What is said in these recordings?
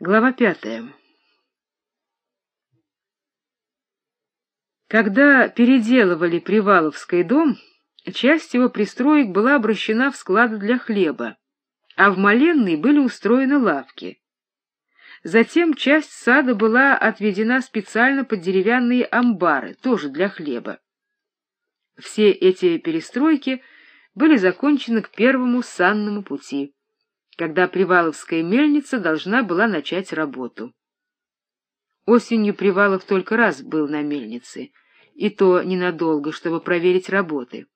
Глава пятая. Когда переделывали Приваловский дом, часть его пристроек была обращена в склады для хлеба, а в Маленной были устроены лавки. Затем часть сада была отведена специально под деревянные амбары, тоже для хлеба. Все эти перестройки были закончены к первому санному пути когда Приваловская мельница должна была начать работу. Осенью Привалов только раз был на мельнице, и то ненадолго, чтобы проверить работы.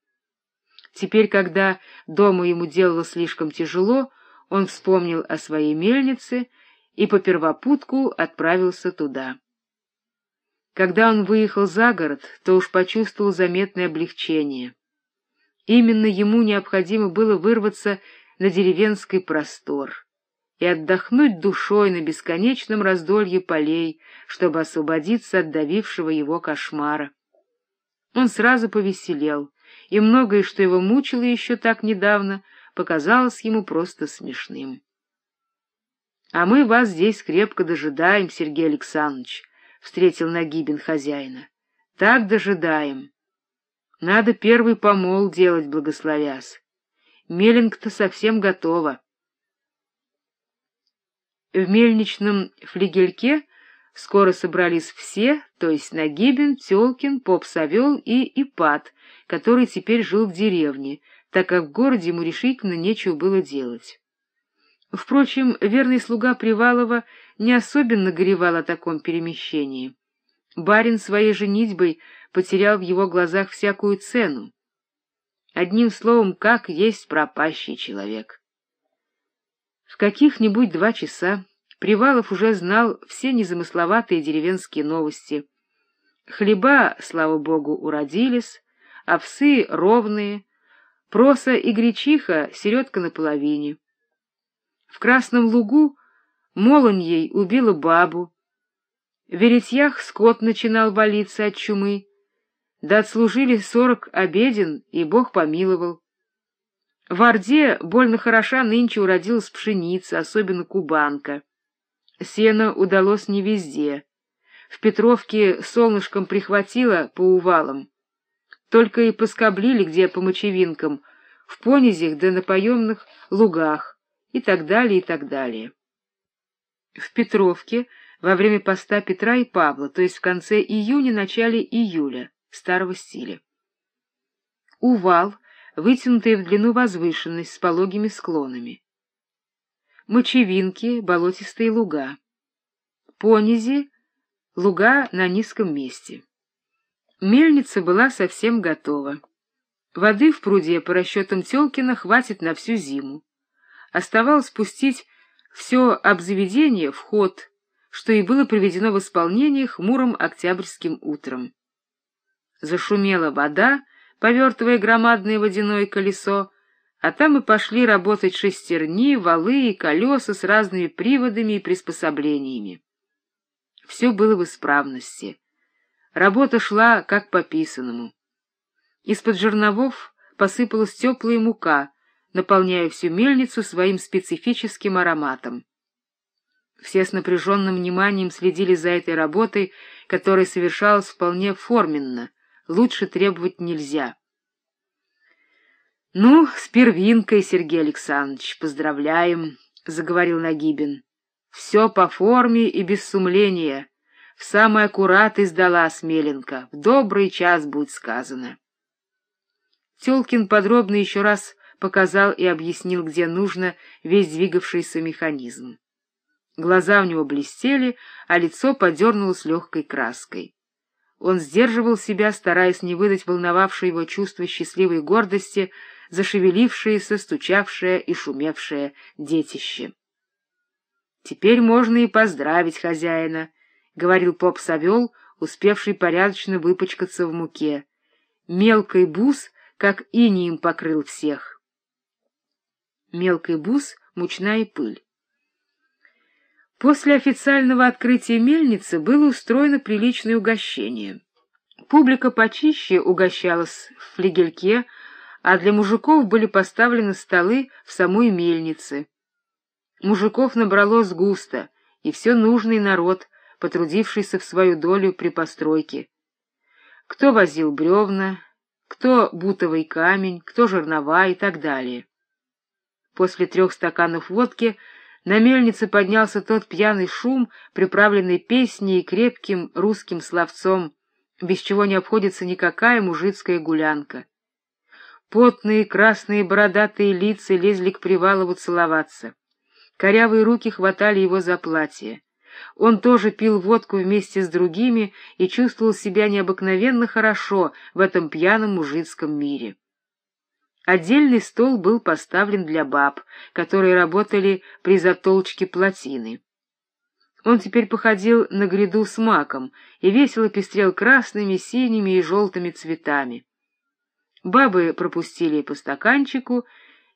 Теперь, когда дома ему делало слишком тяжело, он вспомнил о своей мельнице и по первопутку отправился туда. Когда он выехал за город, то уж почувствовал заметное облегчение. Именно ему необходимо было вырваться на деревенский простор и отдохнуть душой на бесконечном раздолье полей, чтобы освободиться от давившего его кошмара. Он сразу повеселел, и многое, что его мучило еще так недавно, показалось ему просто смешным. — А мы вас здесь крепко дожидаем, Сергей Александрович, — встретил Нагибин хозяина. — Так дожидаем. Надо первый помол делать, благословясь. Меленг-то совсем готова. В мельничном флигельке скоро собрались все, то есть Нагибин, Тёлкин, Поп-Савёл и Ипат, который теперь жил в деревне, так как в городе ему решительно нечего было делать. Впрочем, верный слуга Привалова не особенно горевал о таком перемещении. Барин своей женитьбой потерял в его глазах всякую цену. Одним словом, как есть пропащий человек. В каких-нибудь два часа Привалов уже знал все незамысловатые деревенские новости. Хлеба, слава богу, уродились, овсы ровные, проса и гречиха середка на половине. В Красном лугу молоньей убила бабу, в Веретьях скот начинал валиться от чумы, да отслужили сорок обеден, и Бог помиловал. В Орде больно хороша нынче уродилась пшеница, особенно кубанка. Сено удалось не везде. В Петровке солнышком прихватило по увалам. Только и поскоблили где по мочевинкам, в понизях да на поемных лугах, и так далее, и так далее. В Петровке во время поста Петра и Павла, то есть в конце июня-начале июля, старого стиля. Увал, вытянутая в длину возвышенность с пологими склонами. Мочевинки, болотистые луга. Понизи, луга на низком месте. Мельница была совсем готова. Воды в пруде, по расчетам Телкина, хватит на всю зиму. Оставалось спустить все обзаведение в ход, что и было приведено в исполнение хмурым октябрьским утром. Зашумела вода, повертывая громадное водяное колесо, а там и пошли работать шестерни, валы и колеса с разными приводами и приспособлениями. Все было в исправности. Работа шла как по писанному. Из-под жерновов посыпалась теплая мука, наполняя всю мельницу своим специфическим ароматом. Все с напряженным вниманием следили за этой работой, которая совершалась вполне форменно — лучше требовать нельзя. — Ну, с первинкой, Сергей Александрович, поздравляем, — заговорил Нагибин. — Все по форме и без сумления. В самый аккурат издала Смеленко. В добрый час будет сказано. Телкин подробно еще раз показал и объяснил, где нужно весь двигавшийся механизм. Глаза у него блестели, а лицо подернулось легкой краской. Он сдерживал себя, стараясь не выдать волновавшее его чувство счастливой гордости, зашевелившееся, стучавшее и шумевшее детище. — Теперь можно и поздравить хозяина, — говорил поп Савел, успевший порядочно выпачкаться в муке. Мелкий бус, как инием покрыл всех. Мелкий бус — мучная пыль. После официального открытия мельницы было устроено приличное угощение. Публика почище угощалась в флигельке, а для мужиков были поставлены столы в самой мельнице. Мужиков набралось густо, и все нужный народ, потрудившийся в свою долю при постройке. Кто возил бревна, кто бутовый камень, кто жернова и так далее. После трех стаканов водки на мельнице поднялся тот пьяный шум, приправленный песней и крепким русским словцом, без чего не обходится никакая мужицкая гулянка. Потные красные бородатые лица лезли к Привалову целоваться. Корявые руки хватали его за платье. Он тоже пил водку вместе с другими и чувствовал себя необыкновенно хорошо в этом пьяном мужицком мире. Отдельный стол был поставлен для баб, которые работали при затолчке плотины. Он теперь походил на гряду с маком и весело пестрел красными, синими и желтыми цветами. Бабы пропустили по стаканчику,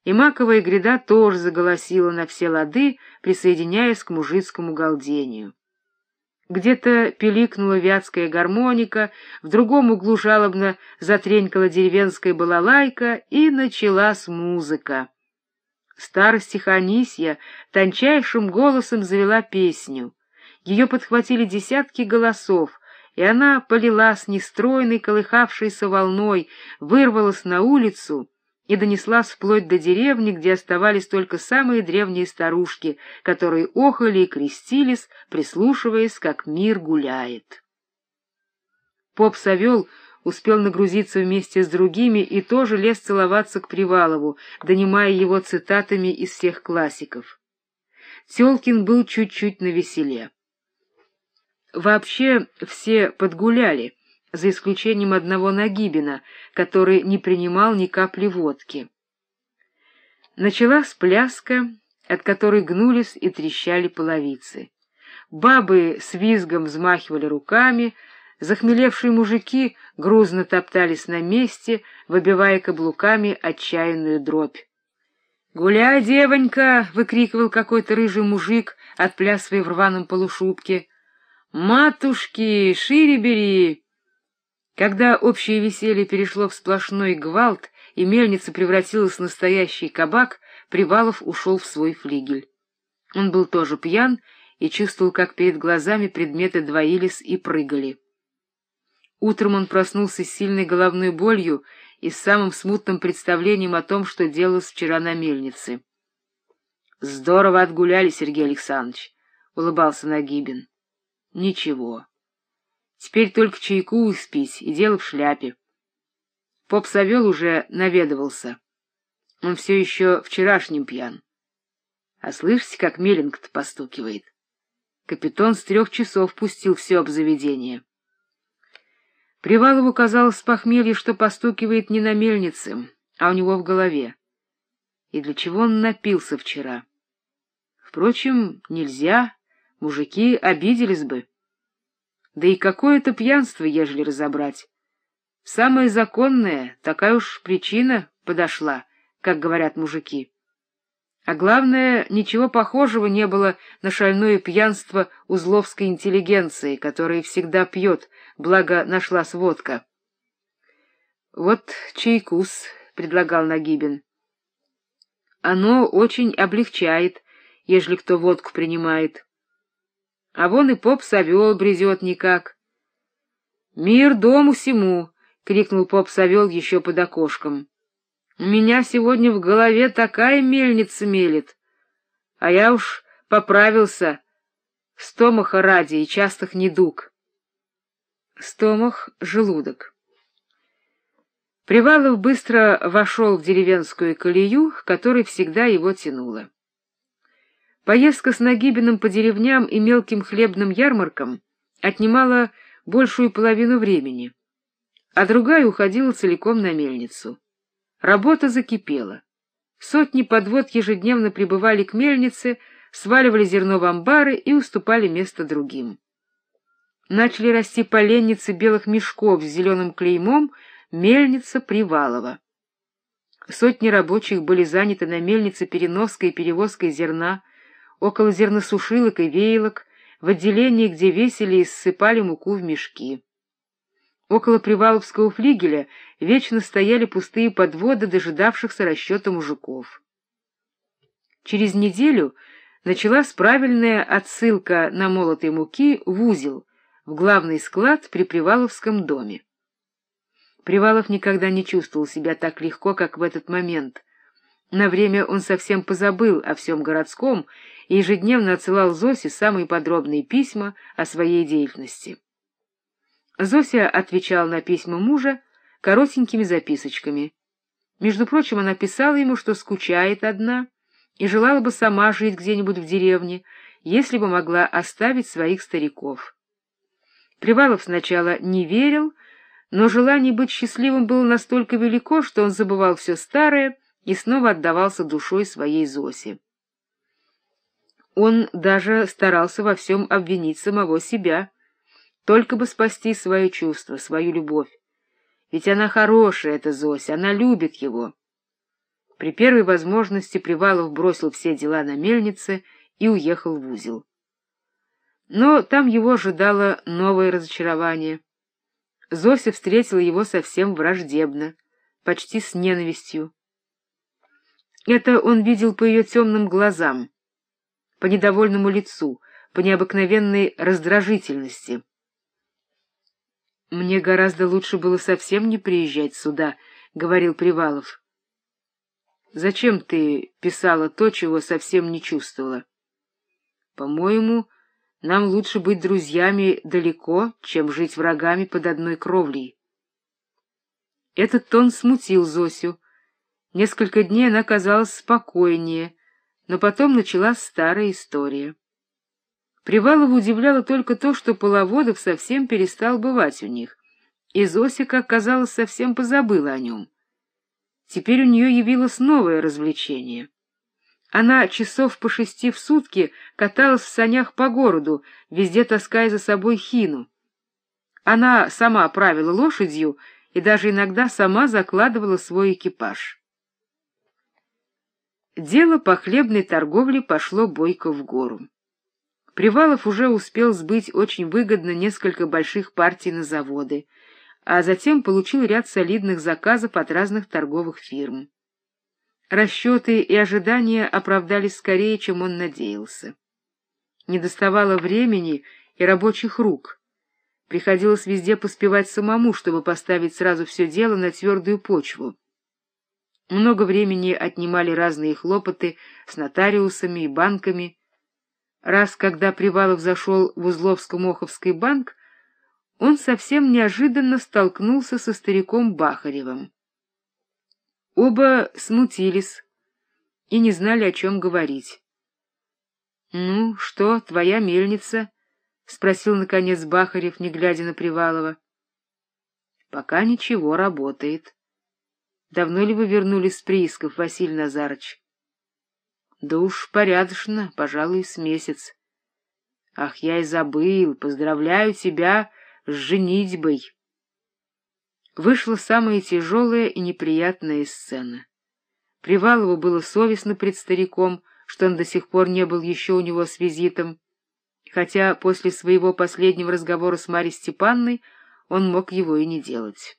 и маковая гряда тоже заголосила на все лады, присоединяясь к мужицкому галдению. Где-то пиликнула вятская гармоника, в другом углу жалобно затренькала деревенская балалайка, и началась музыка. Старостиха Анисья тончайшим голосом завела песню. Ее подхватили десятки голосов, и она полилась нестройной колыхавшейся волной, вырвалась на улицу и донеслась вплоть до деревни, где оставались только самые древние старушки, которые охали и крестились, прислушиваясь, как мир гуляет. Поп Савел успел нагрузиться вместе с другими и тоже лез целоваться к Привалову, донимая его цитатами из всех классиков. Телкин был чуть-чуть навеселе. Вообще все подгуляли, за исключением одного Нагибина, который не принимал ни капли водки. Началась пляска, от которой гнулись и трещали половицы. Бабы с визгом взмахивали руками, захмелевшие мужики грузно топтались на месте, выбивая каблуками отчаянную дробь. «Гуляй, девонька!» — выкрикивал какой-то рыжий мужик, отплясывая в рваном полушубке. «Матушки, шире бери!» Когда общее веселье перешло в сплошной гвалт, и мельница превратилась в настоящий кабак, Привалов ушел в свой флигель. Он был тоже пьян и чувствовал, как перед глазами предметы двоились и прыгали. Утром он проснулся с сильной головной болью и с самым смутным представлением о том, что делалось вчера на мельнице. — Здорово отгуляли, Сергей Александрович, — улыбался Нагибин. — Ничего. Теперь только чайку успеть, и дело в шляпе. Поп Савел уже наведывался. Он все еще вчерашним пьян. А слышите, как меленг-то постукивает? Капитан с трех часов пустил все об заведение. Привалову казалось с похмелья, что постукивает не на мельнице, а у него в голове. И для чего он напился вчера? Впрочем, нельзя, мужики обиделись бы. Да и какое это пьянство, ежели разобрать. Самое законное, такая уж причина подошла, как говорят мужики. А главное, ничего похожего не было на шальное пьянство узловской интеллигенции, которая всегда пьет, благо нашлась водка. — Вот чайкус, — предлагал Нагибин. — Оно очень облегчает, ежели кто водку принимает. А вон и поп Савел брезет никак. — Мир дому всему! — крикнул поп Савел еще под окошком. — У меня сегодня в голове такая мельница мелет. А я уж поправился. Стомаха ради и частых недуг. Стомах — желудок. Привалов быстро вошел в деревенскую колею, которой всегда его тянуло. Поездка с Нагибиным по деревням и мелким хлебным ярмаркам отнимала большую половину времени, а другая уходила целиком на мельницу. Работа закипела. Сотни подвод ежедневно прибывали к мельнице, сваливали зерно в амбары и уступали место другим. Начали расти поленницы белых мешков с зеленым клеймом «Мельница Привалова». Сотни рабочих были заняты на мельнице переноской и перевозкой зерна, около зерносушилок и веялок, в отделении, где весили и ссыпали муку в мешки. Около Приваловского флигеля вечно стояли пустые подводы дожидавшихся расчета мужиков. Через неделю началась правильная отсылка на молотой муки в узел, в главный склад при Приваловском доме. Привалов никогда не чувствовал себя так легко, как в этот момент. На время он совсем позабыл о всем городском и ежедневно отсылал Зосе самые подробные письма о своей деятельности. Зося отвечала на письма мужа коротенькими записочками. Между прочим, она писала ему, что скучает одна и желала бы сама жить где-нибудь в деревне, если бы могла оставить своих стариков. Привалов сначала не верил, но желание быть счастливым было настолько велико, что он забывал все старое и снова отдавался душой своей Зосе. Он даже старался во всем обвинить самого себя, только бы спасти свое чувство, свою любовь. Ведь она хорошая, эта Зося, она любит его. При первой возможности Привалов бросил все дела на мельнице и уехал в узел. Но там его ожидало новое разочарование. Зося встретила его совсем враждебно, почти с ненавистью. Это он видел по ее темным глазам, по недовольному лицу, по необыкновенной раздражительности. «Мне гораздо лучше было совсем не приезжать сюда», — говорил Привалов. «Зачем ты писала то, чего совсем не чувствовала? По-моему, нам лучше быть друзьями далеко, чем жить врагами под одной кровлей». Этот тон смутил Зосю. Несколько дней она казалась спокойнее, но потом началась старая история. Привалову удивляло только то, что Половодов совсем перестал бывать у них, и Зося, как казалось, совсем позабыла о нем. Теперь у нее явилось новое развлечение. Она часов по шести в сутки каталась в санях по городу, везде таская за собой хину. Она сама правила лошадью и даже иногда сама закладывала свой экипаж. Дело по хлебной торговле пошло бойко в гору. Привалов уже успел сбыть очень выгодно несколько больших партий на заводы, а затем получил ряд солидных заказов от разных торговых фирм. Расчеты и ожидания оправдались скорее, чем он надеялся. Недоставало времени и рабочих рук. Приходилось везде поспевать самому, чтобы поставить сразу все дело на твердую почву. Много времени отнимали разные хлопоты с нотариусами и банками. Раз, когда Привалов зашел в Узловско-Моховский банк, он совсем неожиданно столкнулся со стариком Бахаревым. Оба смутились и не знали, о чем говорить. — Ну, что, твоя мельница? — спросил, наконец, Бахарев, не глядя на Привалова. — Пока ничего, работает. Давно ли вы вернулись с приисков, Василий Назарыч? — Да уж порядочно, пожалуй, с месяц. — Ах, я и забыл, поздравляю тебя с женитьбой. Вышла самая тяжелая и неприятная сцена. Привалову было совестно пред стариком, что он до сих пор не был еще у него с визитом, хотя после своего последнего разговора с Марьей Степанной он мог его и не делать.